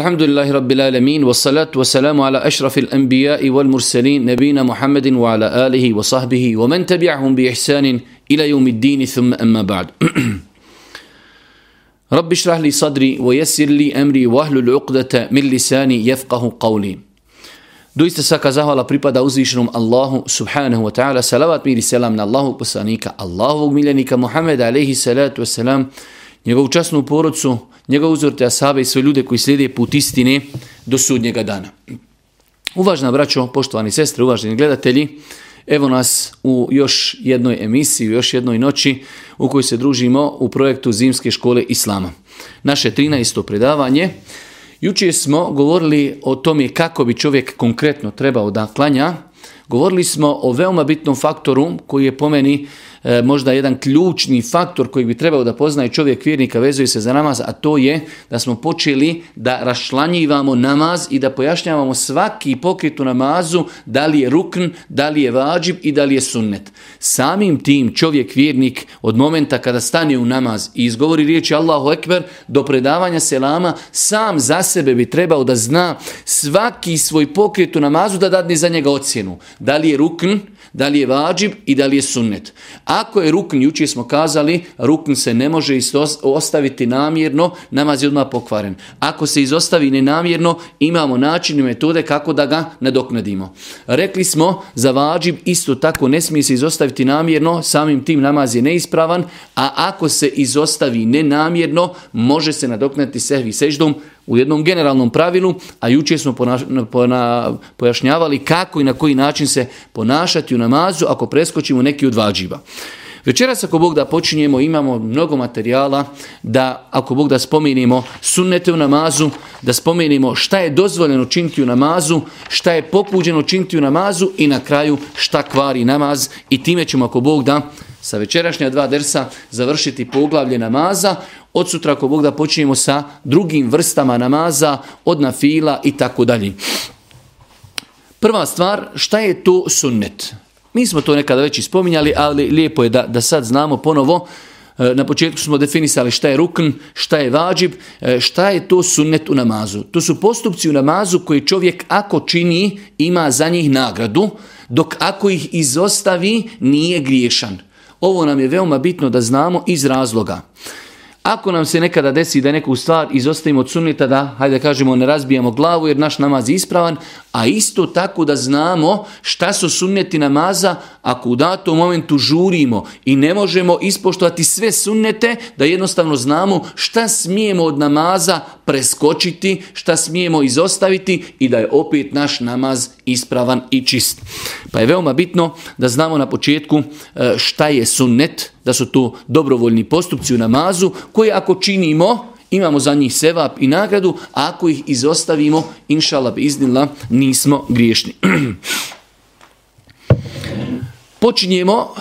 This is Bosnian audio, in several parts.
الحمد لله رب العالمين والصلاة والسلام على أشرف الأنبياء والمرسلين نبينا محمد وعلى آله وصحبه ومن تبعهم بإحسان إلى يوم الدين ثم أما بعد رب اشرح لي صدري ويسر لي أمري واهل العقدة من لساني يفقه قولي Doista svaka zahvala pripada uzvišenom Allahu subhanahu wa ta'ala. Salavat mir i selam na Allahu poslanika, Allahovog miljenika Muhammeda alaihi njegovu porodcu, njegov uzor te asabe i sve ljude koji slijede put istine do sudnjega dana. Uvažna braćo, poštovani sestre, uvaženi gledatelji, evo nas u još jednoj emisiji, u još jednoj noći u kojoj se družimo u projektu Zimske škole Islama. Naše 13. predavanje. Jučer smo govorili o tome kako bi čovjek konkretno trebao da klanja. Govorili smo o veoma bitnom faktoru koji je pomeni meni E, možda jedan ključni faktor koji bi trebao da poznaje čovjek vjernika vezuje se za namaz, a to je da smo počeli da rašlanjivamo namaz i da pojašnjavamo svaki pokret u namazu, da li je rukn, da li je vađib i da li je sunnet. Samim tim čovjek vjernik od momenta kada stane u namaz i izgovori riječi Allahu Ekber do predavanja selama, sam za sebe bi trebao da zna svaki svoj pokret u namazu da dadne za njega ocjenu. Da li je rukn, da li je vađib i da li je sunnet. Ako je rukn, jučer smo kazali, rukn se ne može ostaviti namjerno, namaz je odmah pokvaren. Ako se izostavi nenamjerno, imamo način i metode kako da ga nadoknadimo. Rekli smo, za vađib isto tako ne smije se izostaviti namjerno, samim tim namaz je neispravan, a ako se izostavi nenamjerno, može se nadoknaditi sehvi seždom, u jednom generalnom pravilu, a juče smo pojašnjavali kako i na koji način se ponašati u namazu ako preskočimo neki od vađiva. Večeras ako Bog da počinjemo, imamo mnogo materijala da ako Bog da spomenimo sunnete u namazu, da spomenimo šta je dozvoljeno činiti u namazu, šta je popuđeno činiti u namazu i na kraju šta kvari namaz i time ćemo ako Bog da sa večerašnja dva dersa završiti poglavlje namaza. Od sutra ako Bog da počinjemo sa drugim vrstama namaza, od nafila i tako dalje. Prva stvar, šta je to sunnet? Mi smo to nekada već ispominjali, ali lijepo je da, da sad znamo ponovo. E, na početku smo definisali šta je rukn, šta je vađib, e, šta je to sunnet u namazu. To su postupci u namazu koji čovjek ako čini ima za njih nagradu, dok ako ih izostavi nije griješan. Ovo nam je veoma bitno da znamo iz razloga. Ako nam se nekada desi da neku stvar izostavimo od sunnita da, hajde kažemo, ne razbijamo glavu jer naš namaz je ispravan, a isto tako da znamo šta su sunneti namaza ako u datom momentu žurimo i ne možemo ispoštovati sve sunnete, da jednostavno znamo šta smijemo od namaza preskočiti, šta smijemo izostaviti i da je opet naš namaz ispravan i čist. Pa je veoma bitno da znamo na početku e, šta je sunnet, da su to dobrovoljni postupci u namazu koji ako činimo imamo za njih sevap i nagradu, a ako ih izostavimo, inšalab iznila, nismo griješni. Počinjemo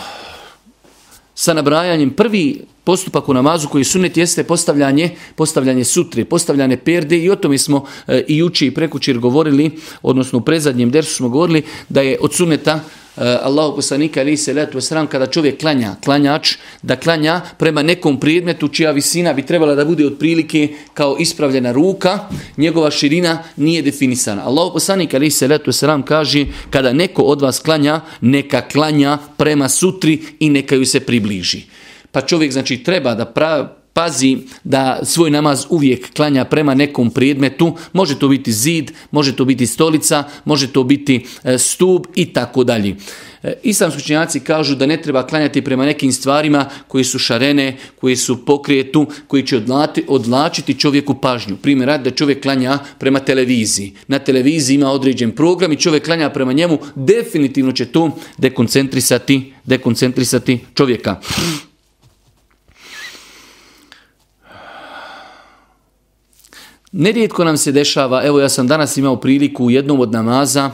sa nabrajanjem prvi postupak u namazu koji sunet jeste postavljanje, postavljanje sutre, postavljanje perde i o tome smo e, i juče i prekućer govorili, odnosno u prezadnjem dersu smo govorili da je od suneta Eh, Allahu poslanika ali se letu sram kada čovjek klanja, klanjač, da klanja prema nekom predmetu čija visina bi trebala da bude otprilike kao ispravljena ruka, njegova širina nije definisana. Allahu poslanik ali se letu sram kaže kada neko od vas klanja, neka klanja prema sutri i neka ju se približi. Pa čovjek znači treba da pra, pazi da svoj namaz uvijek klanja prema nekom predmetu, može to biti zid, može to biti stolica, može to biti e, stub stup i tako dalje. E, islamski učenjaci kažu da ne treba klanjati prema nekim stvarima koji su šarene, koji su pokrijetu, koji će odlati, odlačiti čovjeku pažnju. Primjer, da čovjek klanja prema televiziji. Na televiziji ima određen program i čovjek klanja prema njemu, definitivno će to dekoncentrisati, dekoncentrisati čovjeka. Nerijetko nam se dešava, evo ja sam danas imao priliku u jednom od namaza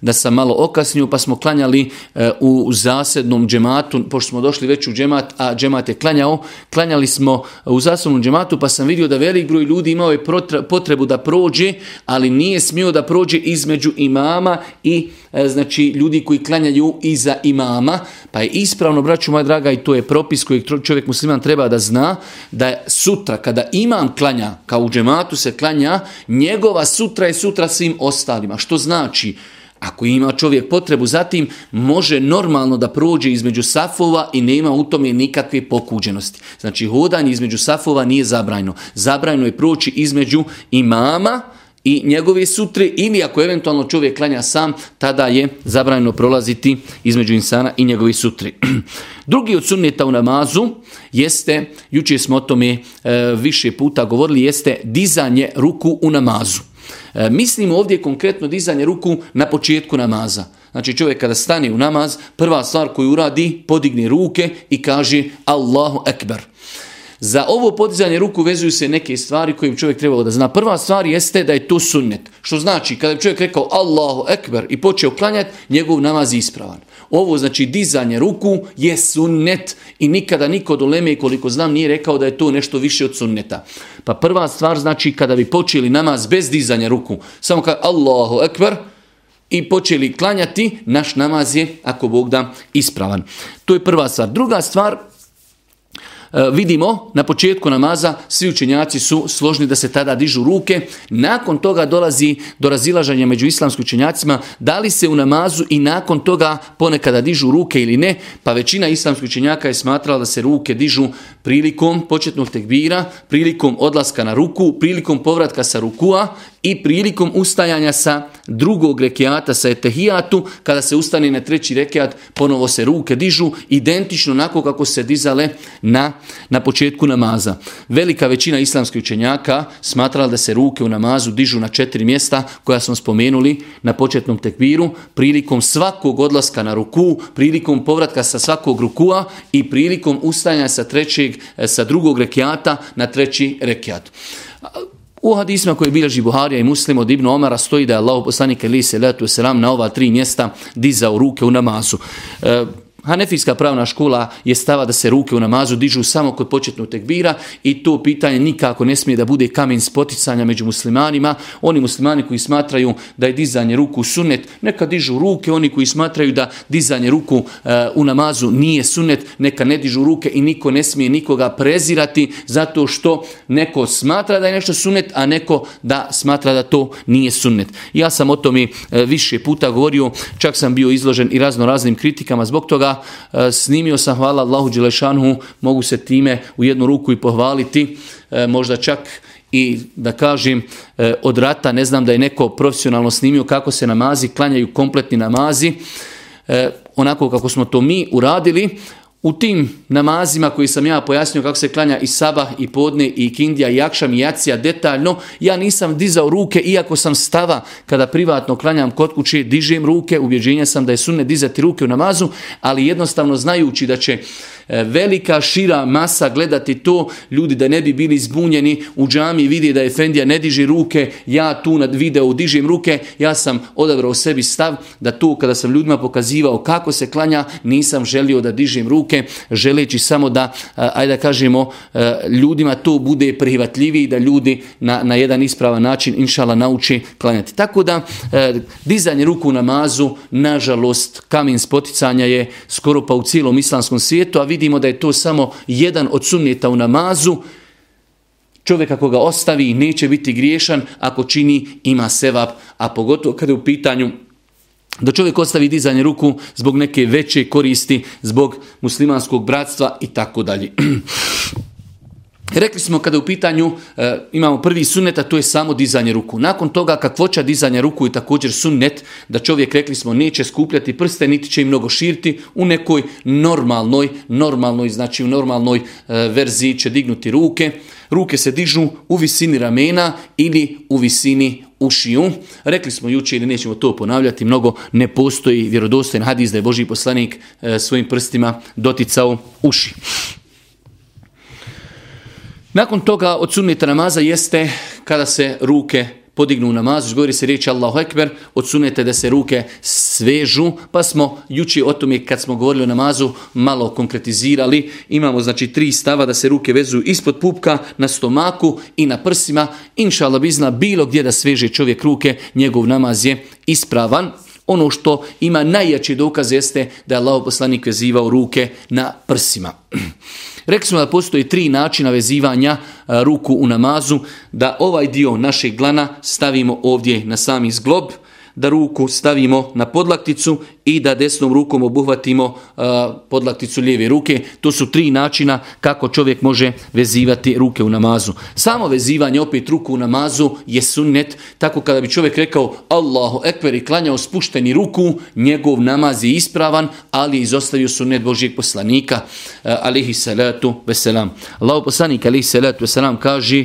da sam malo okasnio pa smo klanjali e, u zasednom džematu, pošto smo došli već u džemat, a džemat je klanjao, klanjali smo u zasednom džematu pa sam vidio da velik broj ljudi imao je potrebu da prođe, ali nije smio da prođe između imama i e, znači ljudi koji klanjaju iza imama, pa je ispravno, braću moja draga, i to je propis koji čovjek musliman treba da zna, da sutra kada imam klanja, kao u džematu se klanja, njegova sutra je sutra svim ostalima. Što znači, ako ima čovjek potrebu zatim, može normalno da prođe između safova i nema u tome nikakve pokuđenosti. Znači, hodanje između safova nije zabrajno. Zabrajno je proći između imama, i njegove sutre ili ako eventualno čovjek klanja sam, tada je zabranjeno prolaziti između insana i njegove sutre. Drugi od sunneta u namazu jeste, jučer smo o tome e, više puta govorili, jeste dizanje ruku u namazu. E, mislim ovdje konkretno dizanje ruku na početku namaza. Znači čovjek kada stane u namaz, prva stvar koju uradi, podigne ruke i kaže Allahu Ekber. Za ovo podizanje ruku vezuju se neke stvari koje bi čovjek trebao da zna. Prva stvar jeste da je to sunnet. Što znači, kada bi čovjek rekao Allahu Ekber i počeo klanjati, njegov namaz je ispravan. Ovo znači dizanje ruku je sunnet i nikada niko od uleme koliko znam nije rekao da je to nešto više od sunneta. Pa prva stvar znači kada bi počeli namaz bez dizanja ruku, samo kada Allahu Ekber, i počeli klanjati, naš namaz je, ako Bog da, ispravan. To je prva stvar. Druga stvar, E, vidimo na početku namaza svi učenjaci su složni da se tada dižu ruke. Nakon toga dolazi do razilažanja među islamskim učenjacima da li se u namazu i nakon toga ponekada dižu ruke ili ne. Pa većina islamskih učenjaka je smatrala da se ruke dižu prilikom početnog tekbira, prilikom odlaska na ruku, prilikom povratka sa rukua i prilikom ustajanja sa drugog rekiata, sa etehijatu, kada se ustane na treći rekiat, ponovo se ruke dižu, identično onako kako se dizale na, na početku namaza. Velika većina islamskih učenjaka smatrala da se ruke u namazu dižu na četiri mjesta koja smo spomenuli na početnom tekbiru, prilikom svakog odlaska na ruku, prilikom povratka sa svakog rukua i prilikom ustajanja sa, trećeg, e, sa drugog rekiata na treći rekiat. U hadisma koji bilježi Buharija i Muslim od Ibn Omara stoji da je Allah poslanik ili se letu selam na ova tri mjesta dizao ruke u namazu. E, Hanefijska pravna škola je stava da se ruke u namazu dižu samo kod početnog tekbira i to pitanje nikako ne smije da bude kamen spoticanja među muslimanima. Oni muslimani koji smatraju da je dizanje ruku sunet, neka dižu ruke. Oni koji smatraju da dizanje ruku e, u namazu nije sunet, neka ne dižu ruke i niko ne smije nikoga prezirati zato što neko smatra da je nešto sunet, a neko da smatra da to nije sunet. Ja sam o tome e, više puta govorio, čak sam bio izložen i razno raznim kritikama zbog toga E, snimio sam, hvala Allahu Đelešanhu, mogu se time u jednu ruku i pohvaliti, e, možda čak i da kažem e, od rata, ne znam da je neko profesionalno snimio kako se namazi, klanjaju kompletni namazi, onako kako smo to mi uradili, u tim namazima koji sam ja pojasnio kako se klanja i sabah i podne i kindija i jakšam, i jacija detaljno, ja nisam dizao ruke iako sam stava kada privatno klanjam kod kuće, dižem ruke, ubjeđenja sam da je sunne dizati ruke u namazu, ali jednostavno znajući da će E, velika šira masa gledati to, ljudi da ne bi bili zbunjeni u džami vidi da Efendija ne diži ruke, ja tu nad videu dižim ruke, ja sam odabrao sebi stav da tu kada sam ljudima pokazivao kako se klanja, nisam želio da dižim ruke, želeći samo da, ajde da kažemo, e, ljudima to bude prihvatljiviji, da ljudi na, na jedan ispravan način, inšala, nauči klanjati. Tako da, e, dizanje ruku u namazu, nažalost, kamen spoticanja je skoro pa u cijelom islamskom svijetu, a vidimo da je to samo jedan od sunnjeta u namazu, čovjek ako ga ostavi neće biti griješan, ako čini ima sevap, a pogotovo kada je u pitanju da čovjek ostavi dizanje ruku zbog neke veće koristi, zbog muslimanskog bratstva i tako dalje. Rekli smo kada u pitanju e, imamo prvi sunnet, a to je samo dizanje ruku. Nakon toga kakvoća dizanja ruku je također sunnet, da čovjek rekli smo neće skupljati prste, niti će im mnogo širiti, u nekoj normalnoj, normalnoj, znači u normalnoj e, verziji će dignuti ruke. Ruke se dižu u visini ramena ili u visini ušiju. Rekli smo juče ili nećemo to ponavljati, mnogo ne postoji vjerodostojen hadis da je Boži poslanik e, svojim prstima doticao uši. Nakon toga od sunneta namaza jeste kada se ruke podignu namaz, znači, govori se riječ Allahu Ekber, od sunneta da se ruke svežu, pa smo juči o tome kad smo govorili o namazu malo konkretizirali. Imamo znači tri stava da se ruke vezuju ispod pupka, na stomaku i na prsima. Inša Allah bizna bilo gdje da sveže čovjek ruke, njegov namaz je ispravan. Ono što ima najjači dokaz jeste da je Allah poslanik vezivao ruke na prsima. Rekli smo da postoji tri načina vezivanja ruku u namazu, da ovaj dio našeg glana stavimo ovdje na sami zglob, da ruku stavimo na podlakticu i da desnom rukom obuhvatimo uh, podlakticu lijeve ruke. To su tri načina kako čovjek može vezivati ruke u namazu. Samo vezivanje opet ruku u namazu je sunnet. Tako kada bi čovjek rekao Allahu ekber i klanjao spušteni ruku, njegov namaz je ispravan, ali je izostavio sunnet Božijeg poslanika. Uh, alihi salatu veselam. Allahu poslanik alihi salatu veselam kaže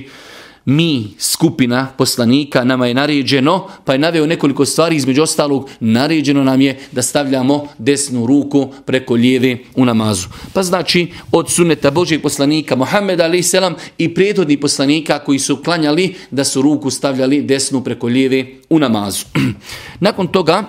mi, skupina poslanika, nama je naređeno, pa je naveo nekoliko stvari, između ostalog, naređeno nam je da stavljamo desnu ruku preko lijeve u namazu. Pa znači, od suneta Božeg poslanika Mohameda a.s. i prijetodnih poslanika koji su klanjali da su ruku stavljali desnu preko lijeve u namazu. Nakon toga,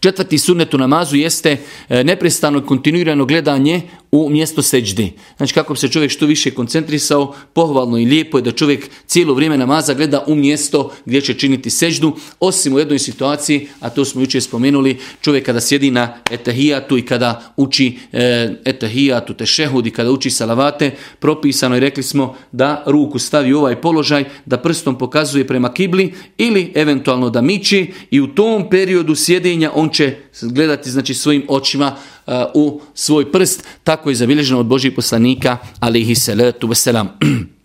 Četvrti sunnet u namazu jeste e, neprestano kontinuirano gledanje u mjesto seđde. Znači kako bi se čovjek što više koncentrisao, pohvalno i lijepo je da čovjek cijelo vrijeme namaza gleda u mjesto gdje će činiti seđdu, osim u jednoj situaciji, a to smo jučer spomenuli, čovjek kada sjedi na etahijatu i kada uči e, etahijatu, tešehud i kada uči salavate, propisano je rekli smo da ruku stavi u ovaj položaj, da prstom pokazuje prema kibli ili eventualno da miči i u tom periodu sjedinja on će gledati znači svojim očima e, u svoj prst, tako je zabilježeno od Božih poslanika, alihi salatu wasalam.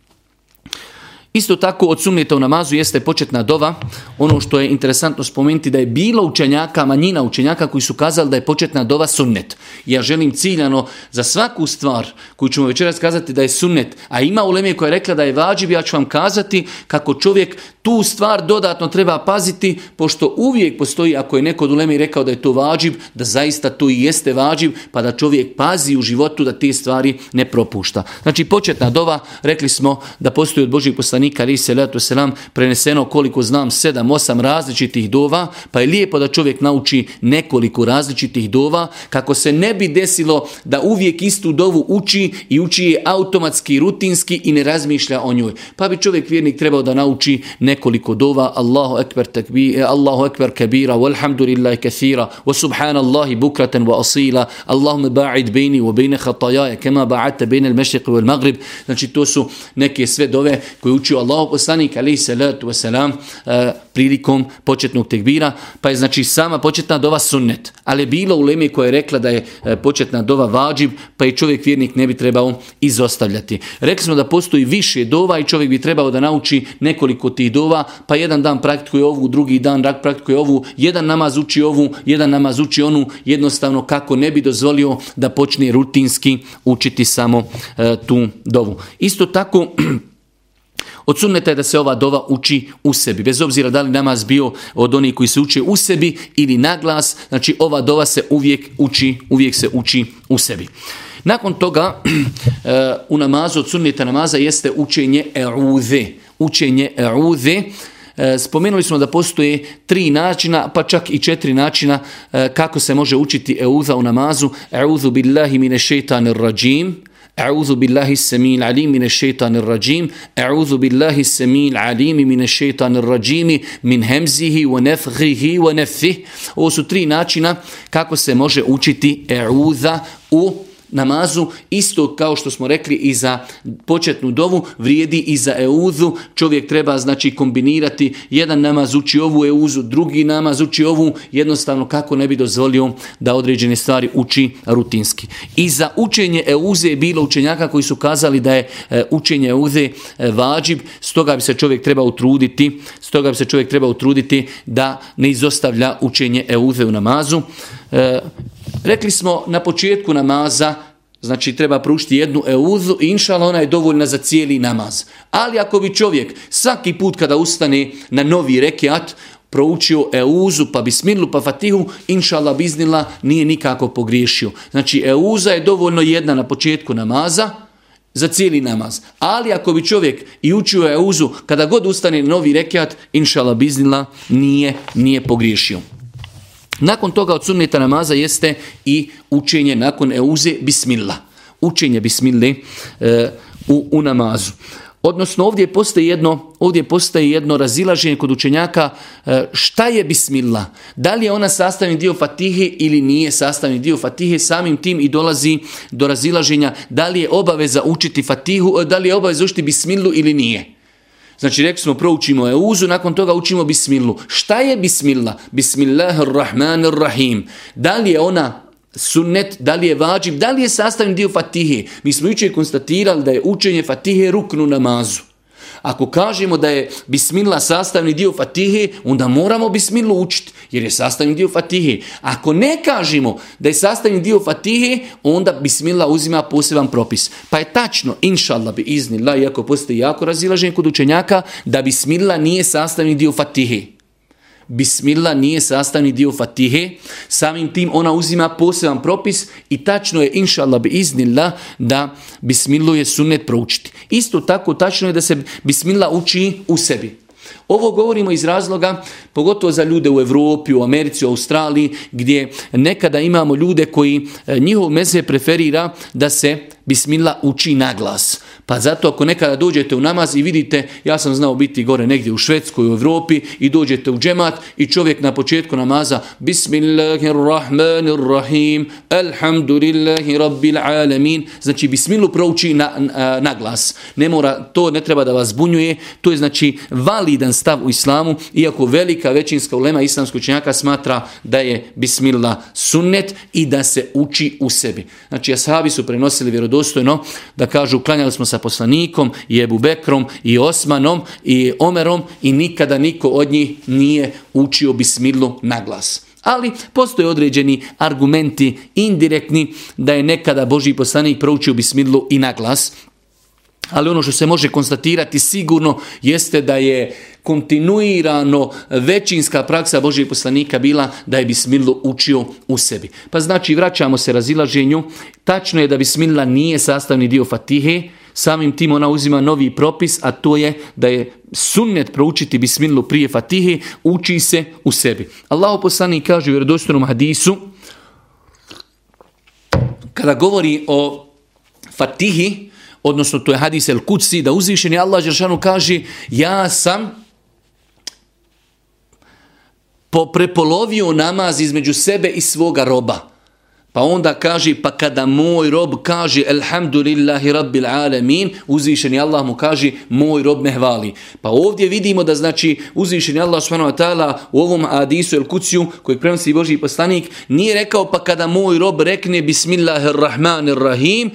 Isto tako od sumnjeta u namazu jeste početna dova. Ono što je interesantno spomenuti da je bilo učenjaka, manjina učenjaka koji su kazali da je početna dova sunnet. Ja želim ciljano za svaku stvar koju ćemo večeras kazati da je sunnet, a ima uleme koja je rekla da je vađiv, ja ću vam kazati kako čovjek tu stvar dodatno treba paziti, pošto uvijek postoji, ako je neko od uleme rekao da je to vađiv, da zaista to i jeste vađiv, pa da čovjek pazi u životu da te stvari ne propušta. Znači početna dova, rekli smo da postoji od Božih poslanika poslanika ali se letu selam preneseno koliko znam sedam, osam različitih dova, pa je lijepo da čovjek nauči nekoliko različitih dova kako se ne bi desilo da uvijek istu dovu uči i uči je automatski, rutinski i ne razmišlja o njoj. Pa bi čovjek vjernik trebao da nauči nekoliko dova Allahu ekber takbir, Allahu ekber kabira, walhamdulillahi kathira, wa subhanallahi bukratan wa asila, Allahumma ba'id bejni wa bejne khatajaja, kema ba'ata bejne al-mešriq wal maghrib. Znači to su neke sve dove koje uči naučio Allahu poslanik ali salatu uh, prilikom početnog tekbira, pa je znači sama početna dova sunnet, ali je bilo u leme koja je rekla da je e, početna dova vađib, pa i čovjek vjernik ne bi trebao izostavljati. Rekli smo da postoji više dova i čovjek bi trebao da nauči nekoliko tih dova, pa jedan dan praktikuje ovu, drugi dan praktikuje ovu, jedan namaz uči ovu, jedan namaz uči onu, jednostavno kako ne bi dozvolio da počne rutinski učiti samo e, tu dovu. Isto tako Od sunneta je da se ova dova uči u sebi. Bez obzira da li namaz bio od onih koji se uče u sebi ili na glas, znači ova dova se uvijek uči, uvijek se uči u sebi. Nakon toga eh, u namazu od sunneta namaza jeste učenje e'udhe. Učenje e'udhe. Eh, spomenuli smo da postoje tri načina, pa čak i četiri načina eh, kako se može učiti e'udha u namazu. E'udhu billahi mine šeitanir rajim. أعوذ بالله السميع العليم من الشيطان الرجيم أعوذ بالله السميع العليم من الشيطان الرجيم من همزه ونفخه ونفثه Ovo su tri načina kako se može učiti e'udha u namazu, isto kao što smo rekli i za početnu dovu, vrijedi i za euzu. Čovjek treba znači kombinirati jedan namaz uči ovu euzu, drugi namaz uči ovu, jednostavno kako ne bi dozvolio da određene stvari uči rutinski. I za učenje euze je bilo učenjaka koji su kazali da je e, učenje euze e, vađib, stoga bi se čovjek treba utruditi, stoga bi se čovjek treba utruditi da ne izostavlja učenje euze u namazu. E, Rekli smo na početku namaza, znači treba prušiti jednu euzu i inšala ona je dovoljna za cijeli namaz. Ali ako bi čovjek svaki put kada ustane na novi rekiat, proučio euzu, pa bismilu, pa fatihu, inšala biznila, nije nikako pogriješio. Znači euza je dovoljno jedna na početku namaza, za cijeli namaz. Ali ako bi čovjek i učio euzu, kada god ustane novi rekiat, inšala biznila, nije, nije pogriješio. Nakon toga od sunneta namaza jeste i učenje nakon euze bismillah. Učenje bismille e, u, u namazu. Odnosno ovdje postoji jedno, ovdje postoji jedno razilaženje kod učenjaka e, šta je bismillah. Da li je ona sastavni dio fatihe ili nije sastavni dio fatihe, samim tim i dolazi do razilaženja da li je obaveza učiti fatihu, e, da li je obaveza učiti bismillu ili nije. Znači rekli smo proučimo euzu, nakon toga učimo bismillu. Šta je bismillah? Bismillahirrahmanirrahim. Da li je ona sunnet, da li je vađib, da li je sastavni dio fatihe. Mi smo jučer konstatirali da je učenje fatihe ruknu namazu. Ako kažemo da je bismillah sastavni dio fatihe, onda moramo bismilu učiti, jer je sastavni dio fatihe. Ako ne kažemo da je sastavni dio fatihe, onda bismillah uzima poseban propis. Pa je tačno, inšallah bi iznila, iako postoji jako razilaženje kod učenjaka, da bismillah nije sastavni dio fatihe. Bismillah nije sastavni dio Fatihe, samim tim ona uzima poseban propis i tačno je inšallah bi iznila da Bismillah je sunnet proučiti. Isto tako tačno je da se Bismillah uči u sebi. Ovo govorimo iz razloga, pogotovo za ljude u Europi, u Americi, u Australiji, gdje nekada imamo ljude koji e, njihov meze preferira da se Bismillah uči na glas. Pa zato ako nekada dođete u namaz i vidite, ja sam znao biti gore negdje u Švedskoj, u Europi i dođete u džemat i čovjek na početku namaza Bismillahirrahmanirrahim Alhamdulillahi Rabbil Alamin Znači Bismilu prouči na, na, na, glas. Ne mora, to ne treba da vas zbunjuje. To je znači validan stav u islamu, iako velika većinska ulema islamskog učenjaka smatra da je Bismillah sunnet i da se uči u sebi. Znači ashabi su prenosili vjerodostojno da kažu klanjali smo sa poslanikom i Ebu Bekrom i Osmanom i Omerom i nikada niko od njih nije učio bismilu na glas. Ali postoje određeni argumenti indirektni da je nekada Boži poslanik proučio bismidlu i na glas. Ali ono što se može konstatirati sigurno jeste da je kontinuirano većinska praksa Božijeg poslanika bila da je bismilu učio u sebi. Pa znači vraćamo se razilaženju. Tačno je da bismila nije sastavni dio fatihe, Samim tim ona uzima novi propis, a to je da je sunnet proučiti bismilu prije fatihe, uči se u sebi. Allah poslani kaže u vjerodostojnom hadisu, kada govori o fatihi, odnosno to je hadis el kuci, da uzvišeni Allah Žešanu kaže, ja sam prepolovio namaz između sebe i svoga roba. Pa onda kaže, pa kada moj rob kaže Elhamdulillahi Rabbil Alamin, uzvišeni Allah mu kaže, moj rob me hvali. Pa ovdje vidimo da znači uzvišeni Allah s.w.t. u ovom hadisu El Kuciju, kojeg prenosi Boži poslanik, nije rekao pa kada moj rob rekne Bismillahirrahmanirrahim,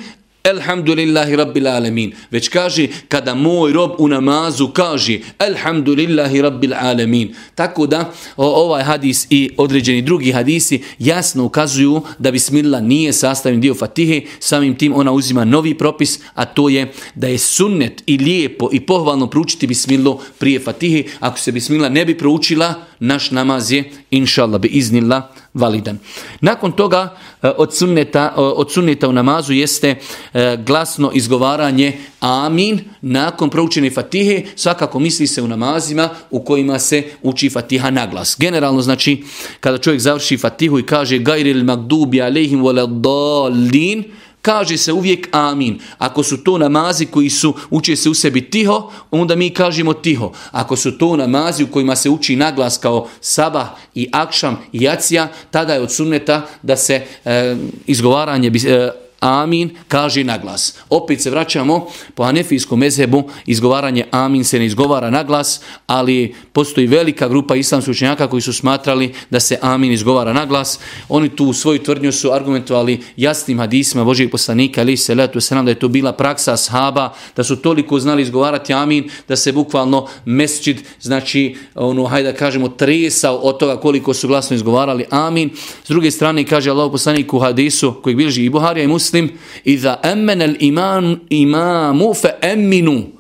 Elhamdulillahi Rabbil Alemin. Već kaže kada moj rob u namazu kaže Elhamdulillahi Rabbil Alamin. Tako da ovaj hadis i određeni drugi hadisi jasno ukazuju da Bismillah nije sastavni dio Fatihe, samim tim ona uzima novi propis, a to je da je sunnet i lijepo i pohvalno proučiti Bismillah prije Fatihe. Ako se Bismillah ne bi proučila, naš namaz je, inšallah bi iznila validan. Nakon toga eh, od sunneta, eh, od sunneta u namazu jeste eh, glasno izgovaranje amin nakon proučene fatihe, svakako misli se u namazima u kojima se uči fatiha na glas. Generalno znači kada čovjek završi fatihu i kaže gajril magdubi alehim dalin, kaže se uvijek amin. Ako su to namazi koji su uče se u sebi tiho, onda mi kažemo tiho. Ako su to namazi u kojima se uči naglas kao sabah i akšam i jacija, tada je od sunneta da se e, izgovaranje e, amin kaže naglas. Opet se vraćamo po anefijskom mezhebu, izgovaranje amin se ne izgovara na glas, ali postoji velika grupa islamskih učenjaka koji su smatrali da se amin izgovara na glas. Oni tu u svoju tvrdnju su argumentovali jasnim hadisima Božijeg poslanika, ali se letu se nam da je to bila praksa ashaba, da su toliko znali izgovarati amin, da se bukvalno mesčid, znači, ono, hajde da kažemo, tresao od toga koliko su glasno izgovarali amin. S druge strane, kaže Allah poslanik u hadisu, koji bilži i Buharija i muslim, iza emmenel iman, imamu fe emminu.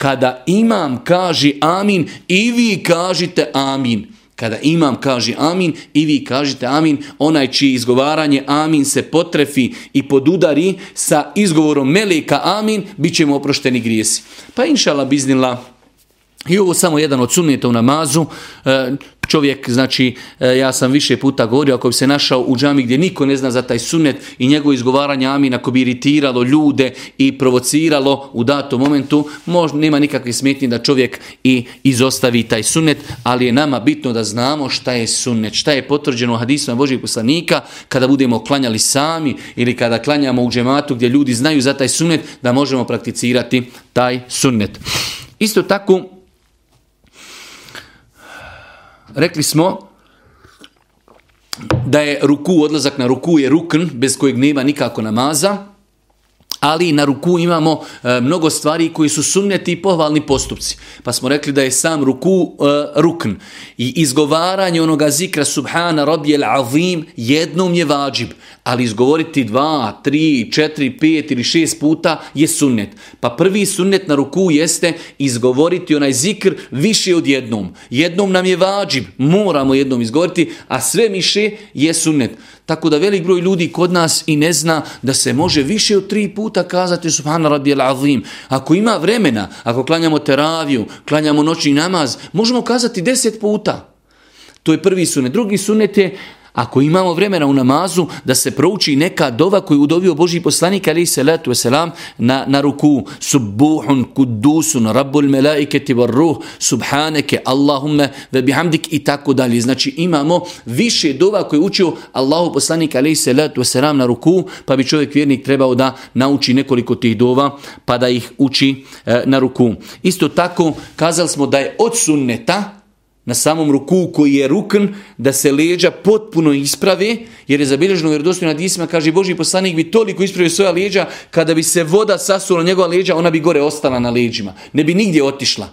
Kada imam kaže amin i vi kažite amin. Kada imam kaže amin i vi kažete amin, onaj čiji izgovaranje amin se potrefi i podudari sa izgovorom meleka amin, bit ćemo oprošteni grijesi. Pa inšala biznila, i ovo samo jedan od sunneta u namazu. E, čovjek, znači, e, ja sam više puta govorio, ako bi se našao u džami gdje niko ne zna za taj sunnet i njegovo izgovaranje amin, ako bi iritiralo ljude i provociralo u datom momentu, možda nema nikakve smetnje da čovjek i izostavi taj sunnet, ali je nama bitno da znamo šta je sunnet, šta je potvrđeno u hadisma Božih poslanika, kada budemo klanjali sami ili kada klanjamo u džematu gdje ljudi znaju za taj sunnet, da možemo prakticirati taj sunnet. Isto tako, rekli smo da je ruku, odlazak na ruku je rukn bez kojeg nema nikako namaza ali na ruku imamo e, mnogo stvari koji su sunneti i pohvalni postupci. Pa smo rekli da je sam ruku e, rukn i izgovaranje onoga zikra subhana rabijel azim jednom je vađib, ali izgovoriti dva, tri, četiri, pet ili šest puta je sunnet. Pa prvi sunnet na ruku jeste izgovoriti onaj zikr više od jednom. Jednom nam je vađib, moramo jednom izgovoriti, a sve miše je sunnet. Tako da velik broj ljudi kod nas i ne zna da se može više od tri puta kazati subhana radijel azim. Ako ima vremena, ako klanjamo teraviju, klanjamo noćni namaz, možemo kazati deset puta. To je prvi sunet. Drugi sunet je ako imamo vremena u namazu da se prouči neka dova koju udovio Boži poslanik ali se letu selam na, na ruku subuhun kudusun rabbul melaiketi var ruh subhaneke Allahumme ve bihamdik i tako dalje. Znači imamo više dova koje učio Allahu poslanik ali se letu selam na ruku pa bi čovjek vjernik trebao da nauči nekoliko tih dova pa da ih uči e, na ruku. Isto tako kazali smo da je od sunneta na samom ruku koji je rukn, da se leđa potpuno isprave, jer je zabilježeno u vjerodostojnim hadisima, kaže Boži poslanik bi toliko ispravio svoja leđa, kada bi se voda sasula njegova leđa, ona bi gore ostala na leđima. Ne bi nigdje otišla.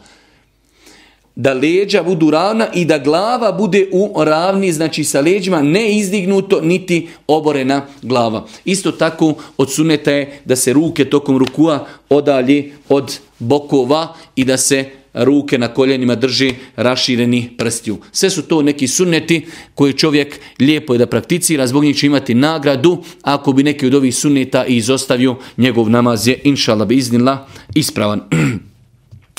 Da leđa budu ravna i da glava bude u ravni, znači sa leđima, ne izdignuto, niti oborena glava. Isto tako od suneta je da se ruke tokom rukua odalje od bokova i da se ruke na koljenima drži rašireni prstiju. Sve su to neki sunneti koji čovjek lijepo je da prakticira, zbog njih će imati nagradu, ako bi neki od ovih sunneta izostavio, njegov namaz je, inšala bi iznila, ispravan.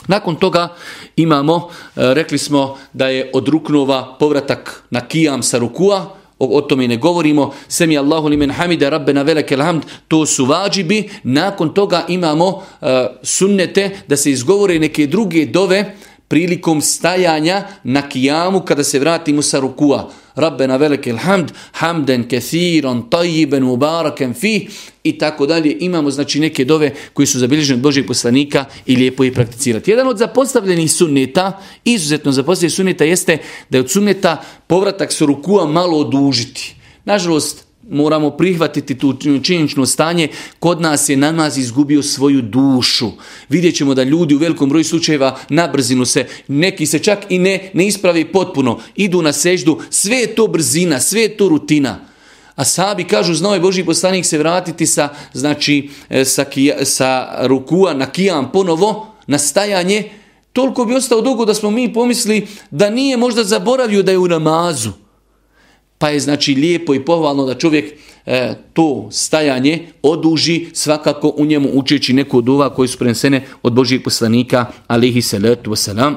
Nakon toga imamo, e, rekli smo da je od ruknova povratak na kijam sa rukua, o, o tome ne govorimo, semi Allahu limen hamida rabbena velekel hamd, to su vađibi, nakon toga imamo uh, sunnete da se izgovore neke druge dove prilikom stajanja na kijamu kada se vratimo sa rukua. Rabbena velike hamd, hamden kethiron, tajiben, mubaraken fi i tako dalje. Imamo znači neke dove koji su zabilježene od Božeg poslanika i lijepo ih prakticirati. Jedan od zapostavljenih sunneta, izuzetno zapostavljenih sunneta jeste da je od sunneta povratak sa rukua malo odužiti. Nažalost, moramo prihvatiti tu činjenično stanje, kod nas je namaz izgubio svoju dušu. Vidjet ćemo da ljudi u velikom broju slučajeva na brzinu se, neki se čak i ne, ne ispravi potpuno, idu na seždu, sve je to brzina, sve je to rutina. A sabi kažu, znao je Boži poslanik se vratiti sa, znači, e, sa, kija, sa rukua na kijam ponovo, na stajanje, toliko bi ostao dugo da smo mi pomisli da nije možda zaboravio da je u namazu. Pa je znači lijepo i pohvalno da čovjek e, to stajanje oduži svakako u njemu učeći neku od ova koji su prenesene od Božijeg poslanika alihi salatu wasalam.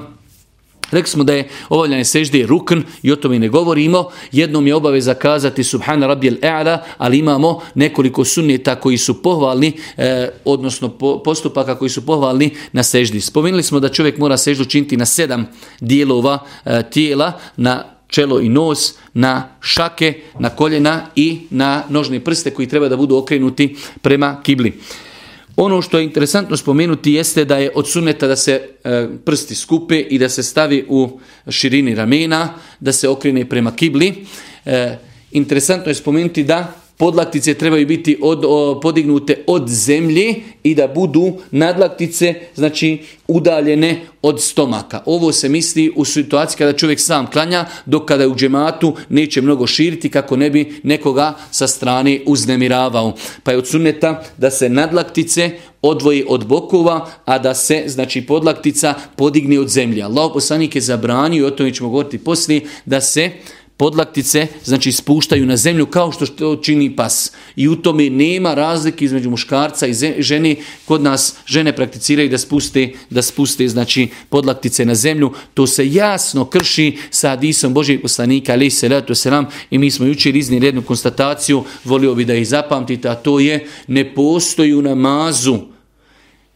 Rekli smo da je obavljanje sežde rukn i o tome ne govorimo. Jednom je obaveza kazati subhana rabijel e'ala, ali imamo nekoliko sunnjeta koji su pohvalni, e, odnosno po, postupaka koji su pohvalni na seždi. Spomenuli smo da čovjek mora seždu činiti na sedam dijelova e, tijela, na čelo i nos, na šake, na koljena i na nožne prste koji treba da budu okrenuti prema kibli. Ono što je interesantno spomenuti jeste da je od suneta da se e, prsti skupe i da se stavi u širini ramena, da se okrene prema kibli. E, interesantno je spomenuti da podlaktice trebaju biti od, podignute od zemlje i da budu nadlaktice znači udaljene od stomaka. Ovo se misli u situaciji kada čovjek sam klanja, dok kada je u džematu neće mnogo širiti kako ne bi nekoga sa strane uznemiravao. Pa je od sunneta da se nadlaktice odvoji od bokova, a da se, znači, podlaktica podigne od zemlje. Allah poslanik je zabranio, o tome ćemo govoriti poslije, da se podlaktice znači spuštaju na zemlju kao što to čini pas. I u tome nema razlike između muškarca i žene. Kod nas žene prakticiraju da spuste, da spuste znači podlaktice na zemlju. To se jasno krši sa hadisom Božijeg poslanika ali se letu selam i mi smo jučer iznijeli jednu konstataciju, volio bi da ih zapamtite, a to je ne postoji u namazu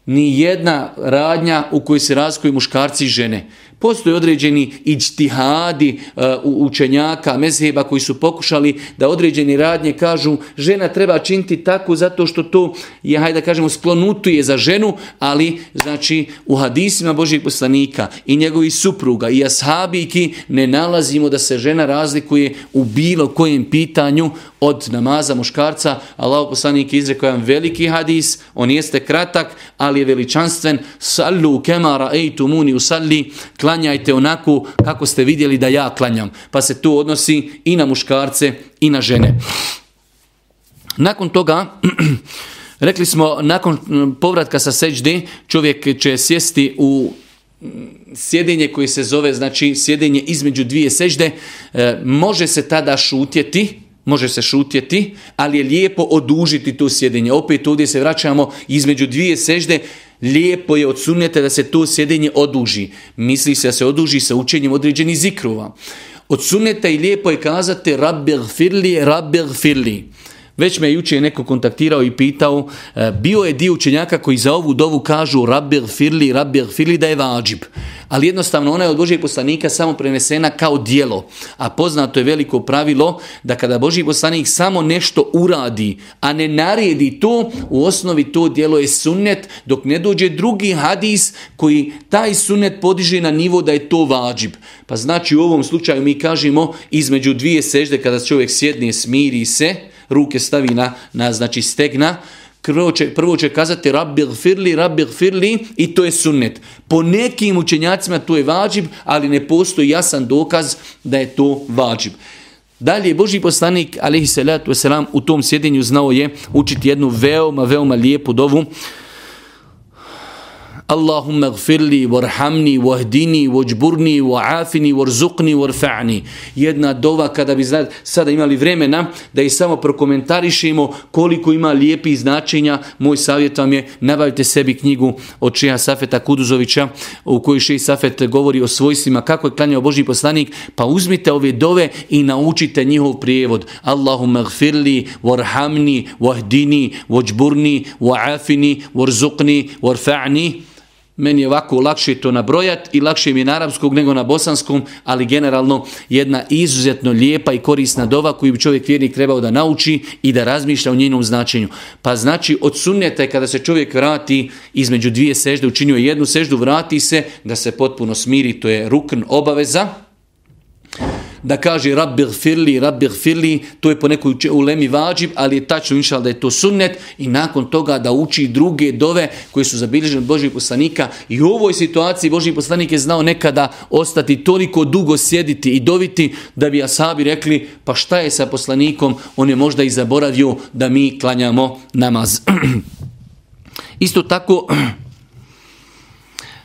ni jedna radnja u kojoj se razlikuju muškarci i žene. Postoje određeni iđtihadi uh, učenjaka, mezheba koji su pokušali da određeni radnje kažu žena treba činiti tako zato što to je, hajde da kažemo, sklonutuje za ženu, ali znači u hadisima Božijeg poslanika i njegovih supruga i ashabiki ne nalazimo da se žena razlikuje u bilo kojem pitanju od namaza muškarca. Allah poslanik izrekao jedan veliki hadis, on jeste kratak, ali je veličanstven. Sallu kemara ejtumuni usalli, klanjajte onako kako ste vidjeli da ja klanjam. Pa se to odnosi i na muškarce i na žene. Nakon toga, rekli smo, nakon povratka sa seđde, čovjek će sjesti u sjedenje koje se zove, znači sjedenje između dvije sežde, e, može se tada šutjeti, može se šutjeti, ali je lijepo odužiti to sjedenje. Opet ovdje se vraćamo između dvije sežde, lijepo je od da se to sjedenje oduži. Misli se da se oduži sa učenjem određenih zikrova. Od sunneta i lijepo je kazati rabbi gfirli, rabbi gfirli. Već me je neko kontaktirao i pitao, e, bio je dio učenjaka koji za ovu dovu kažu rabbi gfirli, rabbi gfirli da je vađib ali jednostavno ona je od Božijeg poslanika samo prenesena kao dijelo. A poznato je veliko pravilo da kada Božji poslanik samo nešto uradi, a ne naredi to, u osnovi to dijelo je sunnet, dok ne dođe drugi hadis koji taj sunnet podiže na nivo da je to vađib. Pa znači u ovom slučaju mi kažemo između dvije sežde kada čovjek sjedne, smiri se, ruke stavi na, na znači stegna, prvo će, prvo će kazati rabbi gfirli, rabbi gfirli i to je sunnet. Po nekim učenjacima to je vađib, ali ne postoji jasan dokaz da je to vađib. Dalje, Boži poslanik, alaihi salatu wasalam, u tom sjedinju znao je učiti jednu veoma, veoma lijepu dovu. Allahumma لي warhamni, wahdini, wajburni, wa'afini, وارزقني warfa'ni. Jedna dova kada bi sada imali vremena da i samo prokomentarišemo koliko ima lijepih značenja, moj savjet vam je nabavite sebi knjigu od Čeha Safeta Kuduzovića u kojoj Šeji Safet govori o svojstvima kako je klanjao Boži poslanik, pa uzmite ove dove i naučite njihov prijevod. Allahumma gfirli, warhamni, wahdini, wajburni, wa'afini, warzuqni warfa'ni. Meni je ovako lakše to nabrojat i lakše mi je na arapskog nego na bosanskom, ali generalno jedna izuzetno lijepa i korisna dova koju bi čovjek vjernik trebao da nauči i da razmišlja o njenom značenju. Pa znači od sunnjeta je kada se čovjek vrati između dvije sežde, učinio jednu seždu, vrati se da se potpuno smiri, to je rukn obaveza da kaže rabbi gfirli, rabbi gfirli, to je po nekoj ulemi vađib, ali je tačno inšal da je to sunnet i nakon toga da uči druge dove koje su zabilježene od Božih poslanika i u ovoj situaciji Božji poslanik je znao nekada ostati toliko dugo sjediti i doviti da bi asabi rekli pa šta je sa poslanikom, on je možda i zaboravio da mi klanjamo namaz. Isto tako, eh,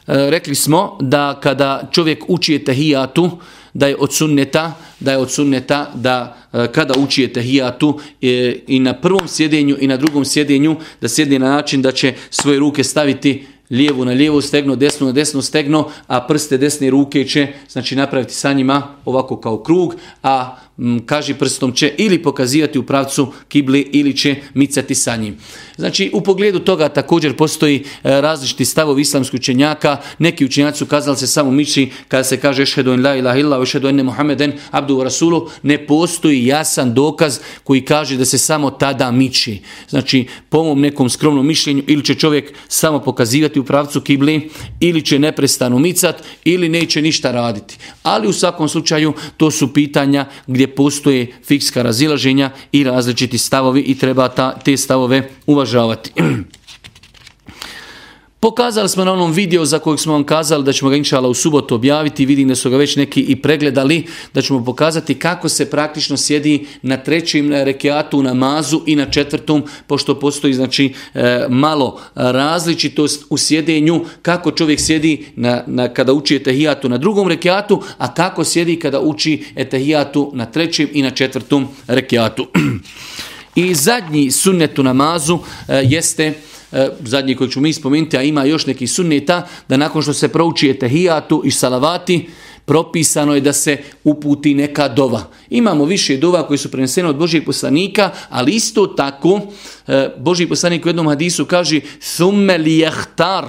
rekli smo da kada čovjek uči tahijatu, da je od sunneta, da je od sunneta da e, kada uči hijatu e, i na prvom sjedenju i na drugom sjedenju da sjedne na način da će svoje ruke staviti lijevu na lijevo stegno, desno na desno stegno, a prste desne ruke će znači napraviti sa njima ovako kao krug, a kaži prstom će ili pokazivati u pravcu kibli ili će micati sa njim. Znači u pogledu toga također postoji e, različiti stavovi islamskih učenjaka. Neki učenjaci su kazali se samo miči kada se kaže ešhedu en la ilaha illa ešhedu enne Muhammeden abdu rasulu. Ne postoji jasan dokaz koji kaže da se samo tada miči. Znači po mom nekom skromnom mišljenju ili će čovjek samo pokazivati u pravcu kibli ili će neprestano micat ili neće ništa raditi. Ali u svakom slučaju to su pitanja gdje postoje fikska razilaženja i različiti stavovi i treba ta, te stavove uvažavati. Pokazali smo na onom videu za kojeg smo vam kazali da ćemo ga inšala u subotu objaviti, vidim da su ga već neki i pregledali, da ćemo pokazati kako se praktično sjedi na trećem rekiatu u namazu i na četvrtom, pošto postoji znači e, malo različitost u sjedenju, kako čovjek sjedi na, na, kada uči etahijatu na drugom rekiatu, a kako sjedi kada uči etahijatu na trećem i na četvrtom rekiatu. I zadnji sunnet u namazu e, jeste E, zadnji koji ću mi spomenuti, a ima još neki sunneta, da nakon što se prouči etahijatu i salavati, propisano je da se uputi neka dova. Imamo više dova koji su prenesene od Božijeg poslanika, ali isto tako e, Božji poslanik u jednom hadisu kaže thumme lijehtar,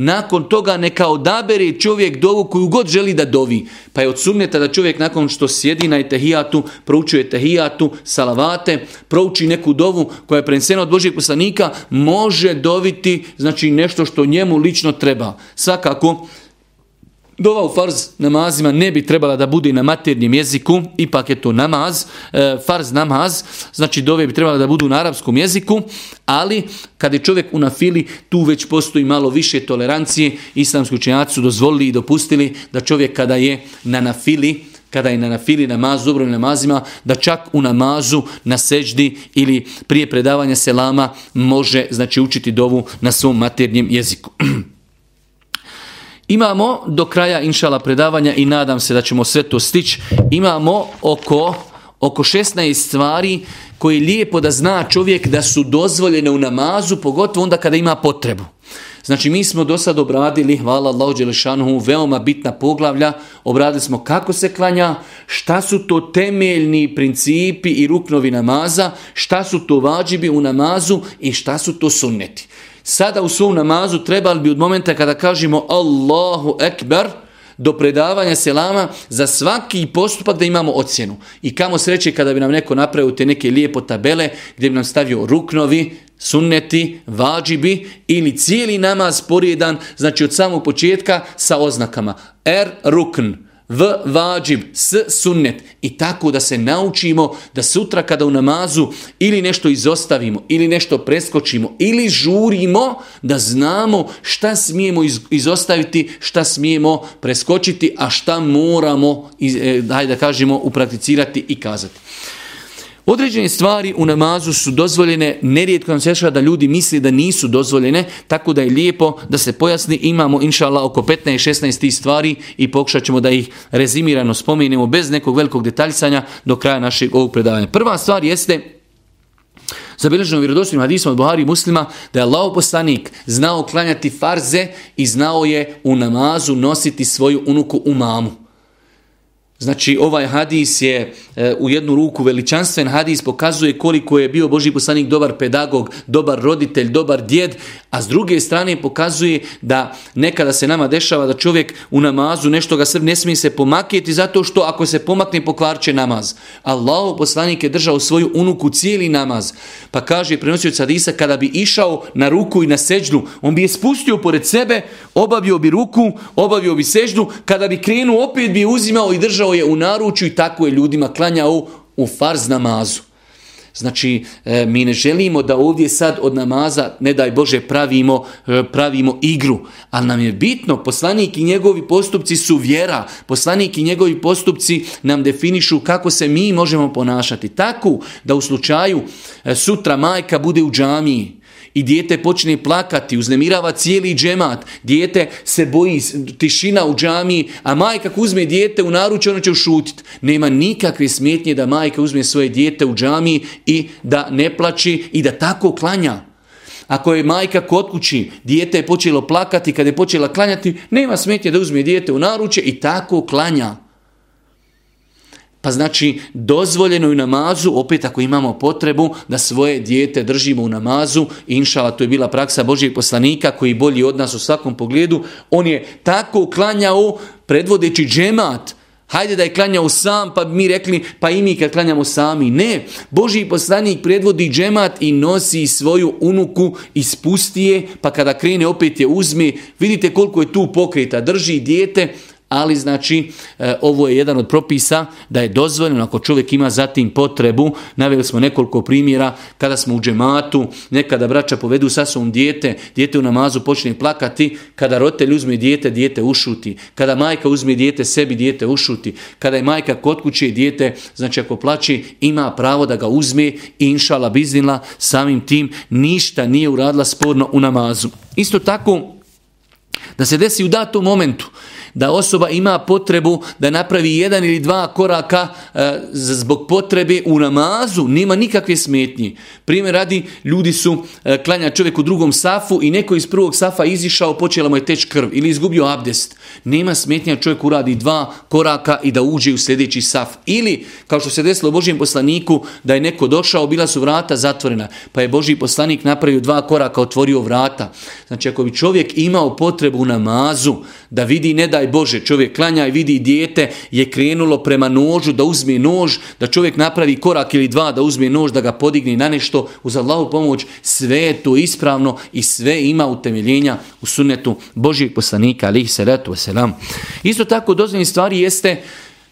nakon toga neka odabere čovjek dovu koju god želi da dovi. Pa je od sunneta da čovjek nakon što sjedi na etehijatu, proučuje etehijatu, salavate, prouči neku dovu koja je prenesena od Božijeg poslanika, može doviti znači nešto što njemu lično treba. Svakako, Dova u farz namazima ne bi trebala da bude na maternjem jeziku, ipak je to namaz, e, farz namaz, znači dove bi trebala da budu na arapskom jeziku, ali kad je čovjek u nafili, tu već postoji malo više tolerancije, islamski učenjaci su dozvolili i dopustili da čovjek kada je na nafili, kada je na nafili namazu, dobrovim namazima, da čak u namazu, na seđdi ili prije predavanja selama može znači učiti dovu na svom maternjem jeziku. Imamo do kraja inšala predavanja i nadam se da ćemo sve to stići. Imamo oko, oko 16 stvari koje je lijepo da zna čovjek da su dozvoljene u namazu, pogotovo onda kada ima potrebu. Znači mi smo do sad obradili, hvala Allahu Đelešanuhu, veoma bitna poglavlja, obradili smo kako se klanja, šta su to temeljni principi i ruknovi namaza, šta su to vađibi u namazu i šta su to sunneti. Sada u svom namazu trebali bi od momenta kada kažemo Allahu Ekber, do predavanja selama za svaki postupak da imamo ocjenu. I kamo sreće kada bi nam neko napravio te neke lijepo tabele gdje bi nam stavio ruknovi, sunneti, vađibi ili cijeli namaz porijedan, znači od samog početka sa oznakama. Er rukn, v vađib, s sunnet i tako da se naučimo da sutra kada u namazu ili nešto izostavimo ili nešto preskočimo ili žurimo da znamo šta smijemo izostaviti, šta smijemo preskočiti, a šta moramo, e, da kažemo, uprakticirati i kazati. Određene stvari u namazu su dozvoljene, nerijetko nam se da ljudi misli da nisu dozvoljene, tako da je lijepo da se pojasni. Imamo, inša Allah, oko 15-16 tih stvari i pokušat ćemo da ih rezimirano spomenemo bez nekog velikog detaljsanja do kraja našeg ovog predavanja. Prva stvar jeste zabilježeno vjerodostojnim hadisom od Buhari muslima da je Allah poslanik znao klanjati farze i znao je u namazu nositi svoju unuku u mamu. Znači ovaj hadis je e, u jednu ruku veličanstven hadis, pokazuje koliko je bio Boži poslanik dobar pedagog, dobar roditelj, dobar djed, a s druge strane pokazuje da nekada se nama dešava da čovjek u namazu nešto ga srb ne smije se pomakjeti zato što ako se pomakne pokvarće namaz. Allah poslanik je držao svoju unuku cijeli namaz. Pa kaže prenosio hadisa kada bi išao na ruku i na seđdu, on bi je spustio pored sebe, obavio bi ruku, obavio bi seđdu, kada bi krenuo opet bi je uzimao i držao je u naručju i tako je ljudima klanjao u farz namazu. Znači, e, mi ne želimo da ovdje sad od namaza, ne daj Bože, pravimo, e, pravimo igru. Ali nam je bitno, poslanik i njegovi postupci su vjera. Poslanik i njegovi postupci nam definišu kako se mi možemo ponašati. Tako da u slučaju e, sutra majka bude u džamiji, i dijete počne plakati, uznemirava cijeli džemat, dijete se boji, tišina u džamiji, a majka uzme dijete u naručje, ono će ušutit. Nema nikakve smetnje da majka uzme svoje dijete u džamiji i da ne plači i da tako klanja. Ako je majka kod kući, dijete je počelo plakati, kad je počela klanjati, nema smetnje da uzme dijete u naručje i tako klanja. Pa znači dozvoljeno je u namazu, opet ako imamo potrebu da svoje dijete držimo u namazu, inšala to je bila praksa Božijeg poslanika koji bolji od nas u svakom pogledu, on je tako klanjao predvodeći džemat, Hajde da je klanjao sam, pa mi rekli, pa i mi kad klanjamo sami. Ne, Božji poslanik predvodi džemat i nosi svoju unuku, ispusti je, pa kada krene opet je uzme. Vidite koliko je tu pokreta, drži dijete, ali znači e, ovo je jedan od propisa da je dozvoljeno ako čovjek ima zatim potrebu, naveli smo nekoliko primjera kada smo u džematu, nekada braća povedu sa svom dijete, dijete u namazu počne plakati, kada roditelj uzme dijete, dijete ušuti, kada majka uzme dijete, sebi dijete ušuti, kada je majka kod kuće dijete, znači ako plaći, ima pravo da ga uzme i inšala biznila, samim tim ništa nije uradila sporno u namazu. Isto tako, da se desi u datom momentu, da osoba ima potrebu da napravi jedan ili dva koraka e, zbog potrebe u namazu, nema nikakve smetnje. Primjer radi, ljudi su e, klanja čovjek u drugom safu i neko iz prvog safa izišao, počela mu je teč krv ili izgubio abdest. Nema smetnja čovjek uradi dva koraka i da uđe u sljedeći saf. Ili, kao što se desilo Božijem poslaniku, da je neko došao, bila su vrata zatvorena, pa je Božji poslanik napravio dva koraka, otvorio vrata. Znači, ako bi čovjek imao potrebu u namazu, da vidi ne da daj Bože, čovjek klanja i vidi dijete je krenulo prema nožu da uzme nož, da čovjek napravi korak ili dva da uzme nož, da ga podigne na nešto, uz Allahu pomoć, sve je to ispravno i sve ima utemeljenja u sunnetu Božijeg poslanika, alihi salatu wasalam. Isto tako dozvoljeni stvari jeste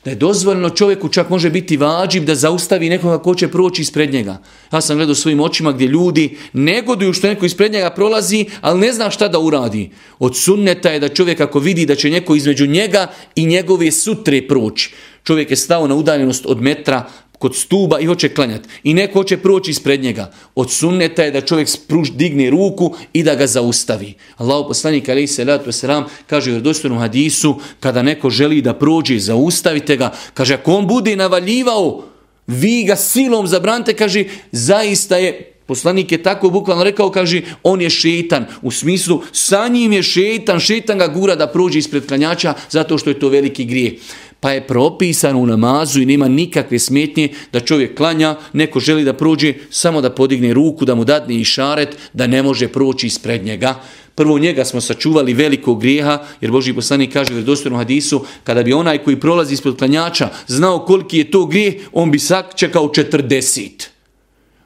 da je dozvoljeno čovjeku čak može biti vađib da zaustavi nekoga ko će proći ispred njega. Ja sam gledao svojim očima gdje ljudi negoduju što neko ispred njega prolazi, ali ne zna šta da uradi. Od sunneta je da čovjek ako vidi da će neko između njega i njegove sutre proći. Čovjek je stao na udaljenost od metra, kod stuba i hoće klanjati. I neko hoće proći ispred njega. Od sunneta je da čovjek spruž, digne ruku i da ga zaustavi. Allah poslanik alaih salatu wasalam kaže u redostornom hadisu kada neko želi da prođe, zaustavite ga. Kaže ako on bude navaljivao, vi ga silom zabrante, kaže zaista je Poslanik je tako bukvalno rekao, kaže, on je šetan. U smislu, sa njim je šetan, šetan ga gura da prođe ispred klanjača zato što je to veliki grijeh pa je propisano u namazu i nema nikakve smetnje da čovjek klanja, neko želi da prođe, samo da podigne ruku, da mu dadne i šaret, da ne može proći ispred njega. Prvo njega smo sačuvali velikog grijeha, jer Boži poslanik kaže u vredostojnom hadisu, kada bi onaj koji prolazi ispred klanjača znao koliki je to grijeh, on bi sak čekao 40.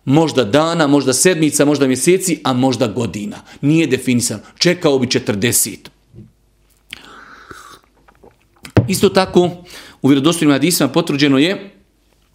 Možda dana, možda sedmica, možda mjeseci, a možda godina. Nije definisano. Čekao bi 40. Isto tako, u vjerodostojnim hadisima potvrđeno je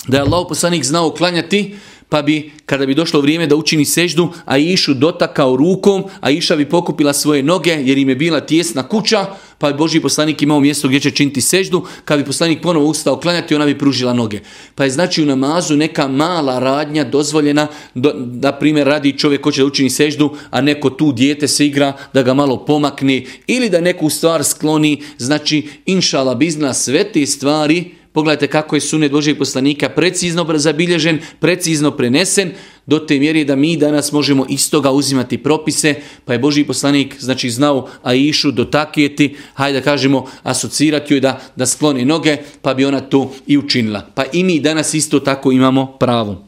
da je Allah poslanik znao klanjati, pa bi, kada bi došlo vrijeme da učini seždu, a išu dotakao rukom, a iša bi pokupila svoje noge, jer im je bila tjesna kuća, pa bi Boži poslanik imao mjesto gdje će činiti seždu, kad bi poslanik ponovo ustao klanjati, ona bi pružila noge. Pa je znači u namazu neka mala radnja dozvoljena, do, da primjer radi čovjek ko će da učini seždu, a neko tu dijete se igra, da ga malo pomakne, ili da neku stvar skloni, znači inšala bizna sve te stvari, Pogledajte kako je sunet Božijeg poslanika precizno zabilježen, precizno prenesen, do te mjeri da mi danas možemo iz toga uzimati propise, pa je Božiji poslanik znači znao a išu dotakijeti, hajde da kažemo asocirati joj da, da skloni noge, pa bi ona to i učinila. Pa i mi danas isto tako imamo pravo.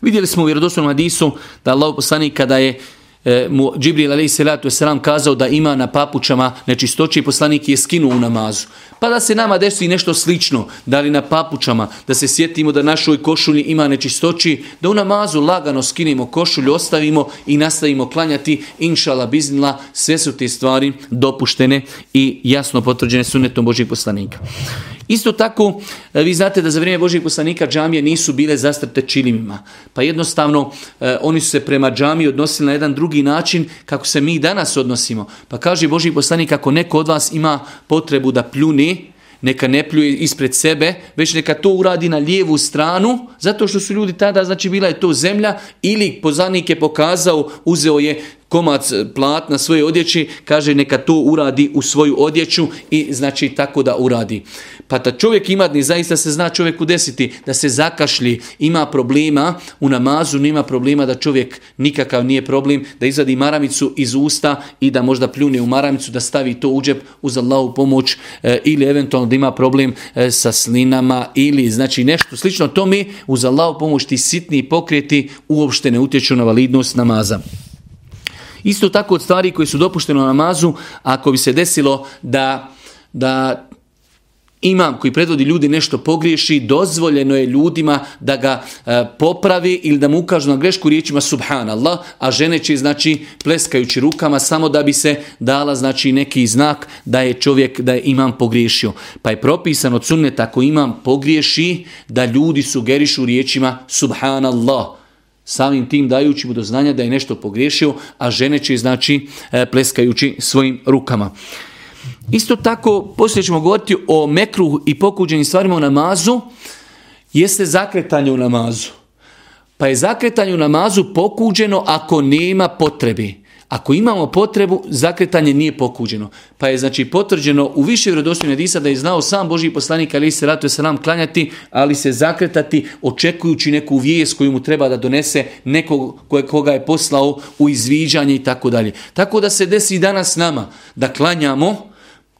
Vidjeli smo u vjerodostojnom hadisu da Allah poslanik kada je e, mu Džibril alaih salatu wasalam kazao da ima na papučama nečistoći poslanik je skinuo u namazu. Pa da se nama desi nešto slično, da li na papučama, da se sjetimo da našoj košulji ima nečistoći, da u namazu lagano skinemo košulju, ostavimo i nastavimo klanjati, inšala biznila, sve su te stvari dopuštene i jasno potvrđene sunetom Božih poslanika. Isto tako, e, vi znate da za vrijeme Božijeg poslanika džamije nisu bile zastrte čilimima. Pa jednostavno, e, oni su se prema džamiji odnosili na jedan drugi način kako se mi danas odnosimo. Pa kaže Božih poslanik, ako neko od vas ima potrebu da pljuni, neka ne pljuje ispred sebe, već neka to uradi na lijevu stranu, zato što su ljudi tada, znači bila je to zemlja, ili poznanik je pokazao, uzeo je komac e, platna svoje odjeći, kaže neka to uradi u svoju odjeću i znači tako da uradi. Pa ta čovjek ima, ni zaista se zna čovjeku desiti, da se zakašli, ima problema u namazu, nema problema da čovjek nikakav nije problem, da izvadi maramicu iz usta i da možda pljune u maramicu, da stavi to u džep uz Allahu pomoć e, ili eventualno da ima problem e, sa slinama ili znači nešto slično tome uz Allahu pomoć ti sitni pokreti uopšte ne utječu na validnost namaza. Isto tako od stvari koji su dopuštene u namazu, ako bi se desilo da, da imam koji predvodi ljudi nešto pogriješi, dozvoljeno je ljudima da ga e, popravi ili da mu ukažu na grešku riječima subhanallah, a žene će znači pleskajući rukama samo da bi se dala znači neki znak da je čovjek da je imam pogriješio. Pa je propisano od sunneta ako imam pogriješi da ljudi sugerišu riječima subhanallah samim tim dajući mu do znanja da je nešto pogriješio, a žene će znači e, pleskajući svojim rukama. Isto tako, poslije ćemo govoriti o mekruhu i pokuđenim stvarima u namazu, jeste zakretanje u namazu. Pa je zakretanje u namazu pokuđeno ako nema potrebe. Ako imamo potrebu, zakretanje nije pokuđeno. Pa je znači potvrđeno u više vjerodostojne disa da je znao sam Boži poslanik ali se ratuje se nam klanjati, ali se zakretati očekujući neku vijest koju mu treba da donese nekog koga je poslao u izviđanje i tako dalje. Tako da se desi danas nama da klanjamo,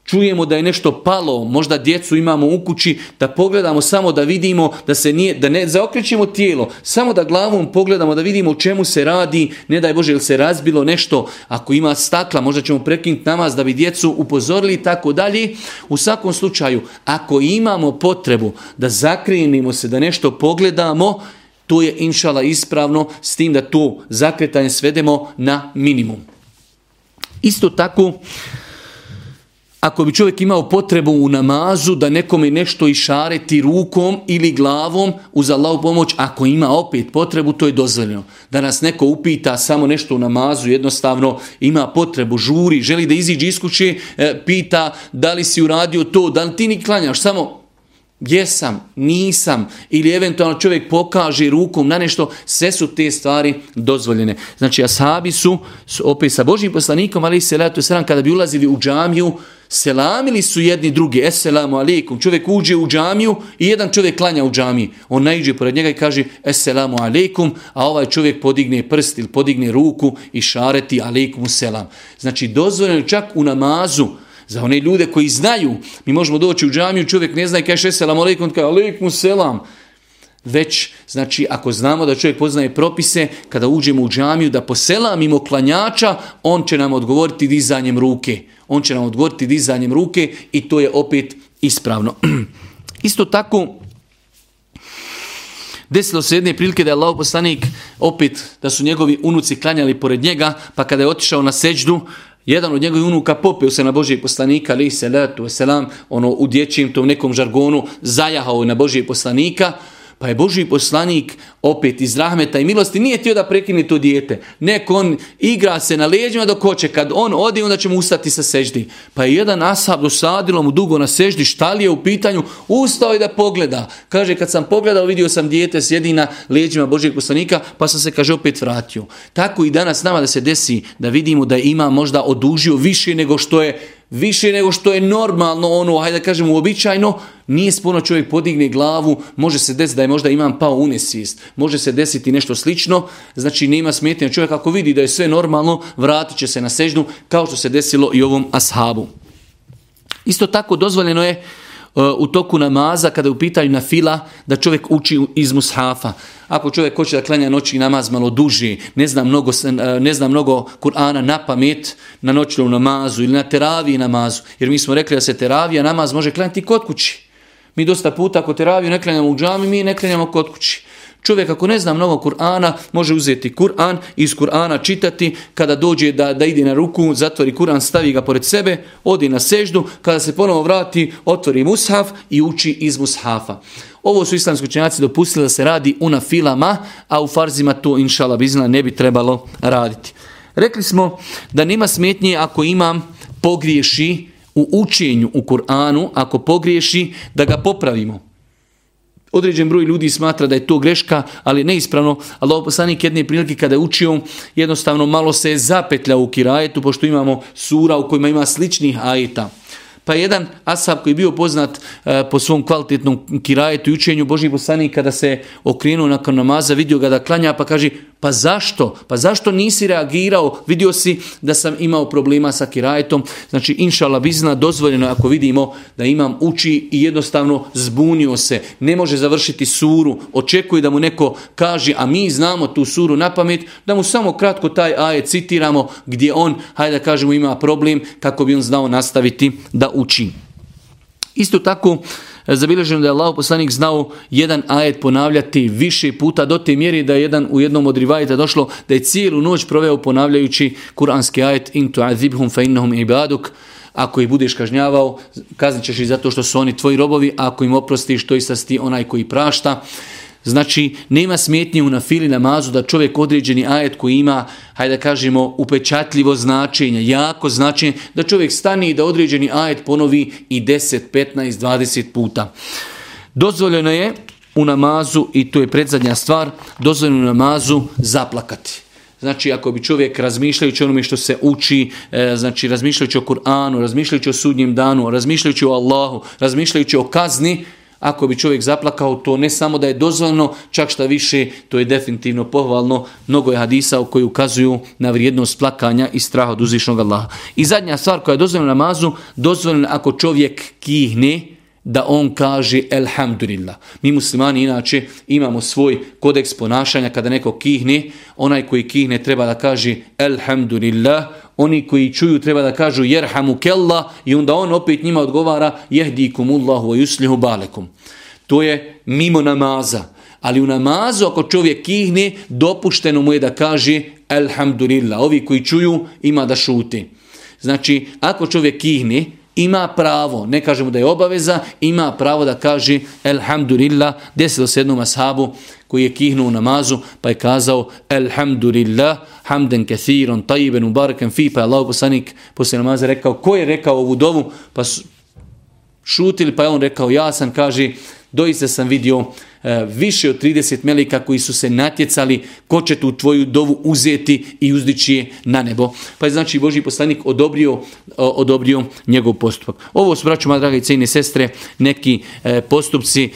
čujemo da je nešto palo, možda djecu imamo u kući, da pogledamo samo da vidimo, da se nije, da ne zaokrećemo tijelo, samo da glavom pogledamo da vidimo u čemu se radi, ne daj Bože ili se razbilo nešto, ako ima stakla, možda ćemo prekinuti namaz da bi djecu upozorili i tako dalje. U svakom slučaju, ako imamo potrebu da zakrenimo se, da nešto pogledamo, to je inšala ispravno, s tim da to zakretanje svedemo na minimum. Isto tako, ako bi čovjek imao potrebu u namazu da nekome nešto išareti rukom ili glavom uz Allahu pomoć, ako ima opet potrebu, to je dozvoljeno. Da nas neko upita samo nešto u namazu, jednostavno ima potrebu, žuri, želi da iziđe iz kuće, e, pita da li si uradio to, da li ti ni klanjaš, samo jesam, nisam, ili eventualno čovjek pokaže rukom na nešto, sve su te stvari dozvoljene. Znači, ashabi su, opet sa Božim poslanikom, ali se letu sram, kada bi ulazili u džamiju, selamili su jedni drugi, eselamu alaikum, čovjek uđe u džamiju i jedan čovjek klanja u džamiji. On najđe pored njega i kaže eselamu alaikum, a ovaj čovjek podigne prst ili podigne ruku i šareti alaikum selam. Znači dozvoljeno čak u namazu, za one ljude koji znaju, mi možemo doći u džamiju, čovjek ne zna i kaže selam alaikum, kaže alaikum selam. Već, znači, ako znamo da čovjek poznaje propise, kada uđemo u džamiju, da poselamimo klanjača, on će nam odgovoriti dizanjem ruke. On će nam odgovoriti dizanjem ruke i to je opet ispravno. Isto tako, desilo se jedne prilike da je Allah poslanik opet, da su njegovi unuci klanjali pored njega, pa kada je otišao na seđdu, jedan od njegovih unuka popio se na Božije poslanika, ali se letu, selam, ono u dječjem tom nekom žargonu, zajahao na Božije poslanika, pa je Boži poslanik opet iz rahmeta i milosti nije tio da prekine to dijete. Nek on igra se na leđima dok hoće. Kad on ode, onda će mu ustati sa seždi. Pa je jedan ashab dosadilo mu dugo na seždi. Šta li je u pitanju? Ustao je da pogleda. Kaže, kad sam pogledao, vidio sam dijete sjedi na leđima Božijeg poslanika, pa sam se, kaže, opet vratio. Tako i danas nama da se desi da vidimo da ima možda odužio više nego što je više nego što je normalno, ono, hajde da kažemo, uobičajno, nije spuno čovjek podigne glavu, može se desiti da je možda imam pao unesist, može se desiti nešto slično, znači nema smetnja. Čovjek ako vidi da je sve normalno, vratit će se na sežnu, kao što se desilo i ovom ashabu. Isto tako dozvoljeno je u toku namaza, kada je u pitanju na fila, da čovjek uči iz mushafa. Ako čovjek hoće da klanja noći namaz malo duži, ne zna mnogo, eh, ne zna mnogo Kur'ana na pamet, na noćnom namazu ili na teraviji namazu, jer mi smo rekli da se teravija namaz može klanjati kod kući. Mi dosta puta ako teraviju ne klanjamo u džami, mi ne klanjamo kod kući. Čovjek ako ne zna mnogo Kur'ana, može uzeti Kur'an, iz Kur'ana čitati, kada dođe da, da ide na ruku, zatvori Kur'an, stavi ga pored sebe, odi na seždu, kada se ponovo vrati, otvori mushaf i uči iz mushafa. Ovo su islamski učenjaci dopustili da se radi u nafilama, a u farzima to inšala bizna ne bi trebalo raditi. Rekli smo da nema smetnje ako imam pogriješi u učenju u Kur'anu, ako pogriješi da ga popravimo. Određen broj ljudi smatra da je to greška, ali neispravno. Allah poslanik jedne prilike kada je učio, jednostavno malo se je zapetljao u kirajetu, pošto imamo sura u kojima ima sličnih ajeta. Pa jedan asab koji je bio poznat e, po svom kvalitetnom kirajetu i učenju Božih poslanik kada se okrenuo nakon namaza, vidio ga da klanja pa kaže pa zašto? Pa zašto nisi reagirao? Vidio si da sam imao problema sa kirajetom. Znači, inšala bizna, dozvoljeno ako vidimo da imam uči i jednostavno zbunio se. Ne može završiti suru. Očekuje da mu neko kaže, a mi znamo tu suru na pamet, da mu samo kratko taj ajet citiramo gdje on, hajde da kažemo, ima problem kako bi on znao nastaviti da uči. Isto tako, zabilježeno da je Allah poslanik znao jedan ajet ponavljati više puta do te mjeri da je jedan u jednom od rivajeta došlo da je cijelu noć proveo ponavljajući kuranski ajet in tu'azibhum fa innahum ibaduk ako ih budeš kažnjavao, kaznit ćeš i zato što su oni tvoji robovi, a ako im oprostiš, to i sasti onaj koji prašta. Znači, nema smetnje u nafili namazu da čovjek određeni ajet koji ima, hajde da kažemo, upečatljivo značenje, jako značenje, da čovjek stani i da određeni ajet ponovi i 10, 15, 20 puta. Dozvoljeno je u namazu, i to je predzadnja stvar, dozvoljeno u namazu zaplakati. Znači, ako bi čovjek razmišljajući onome što se uči, e, znači razmišljajući o Kur'anu, razmišljajući o sudnjem danu, razmišljajući o Allahu, razmišljajući o kazni, ako bi čovjek zaplakao, to ne samo da je dozvoljeno, čak šta više, to je definitivno pohvalno. Mnogo je hadisa u koji ukazuju na vrijednost plakanja i straha od uzvišnog Allaha. I zadnja stvar koja je dozvoljena namazu, dozvoljena ako čovjek kihne, da on kaže elhamdulillah. Mi muslimani inače imamo svoj kodeks ponašanja kada neko kihne, onaj koji kihne treba da kaže elhamdulillah, oni koji čuju treba da kažu jerhamu kella i onda on opet njima odgovara jehdikumullahu wa yuslihu balekum. To je mimo namaza. Ali u namazu ako čovjek kihne, dopušteno mu je da kaže elhamdulillah. Ovi koji čuju ima da šuti. Znači, ako čovjek kihne, ima pravo, ne kažemo da je obaveza, ima pravo da kaže Elhamdulillah, desilo se jednom ashabu koji je kihnuo u namazu, pa je kazao Elhamdulillah, hamden kathiron, tajiben, ubarakan fi, pa je Allah poslanik poslije namaza rekao, ko je rekao ovu dovu? Pa šutili, pa je on rekao, ja sam, kaže, doista sam vidio E, više od 30 melika koji su se natjecali ko će tu tvoju dovu uzeti i uzdići je na nebo. Pa je znači Boži poslanik odobrio, odobrio njegov postupak. Ovo su, braću, dragi i cijene sestre, neki e, postupci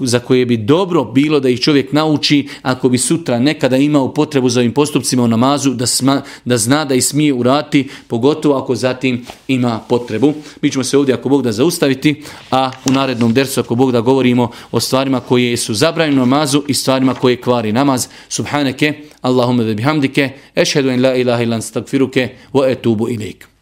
za koje bi dobro bilo da ih čovjek nauči ako bi sutra nekada imao potrebu za ovim postupcima u namazu da, sma, da zna da i smije urati, pogotovo ako zatim ima potrebu. Mi ćemo se ovdje ako Bog da zaustaviti, a u narednom dersu ako Bog da govorimo o stvarima koje su zabranjene namazu i stvarima koje kvari namaz. Subhaneke, Allahumme ve bihamdike, ešhedu en la ilaha ilan stagfiruke, wa etubu ilike.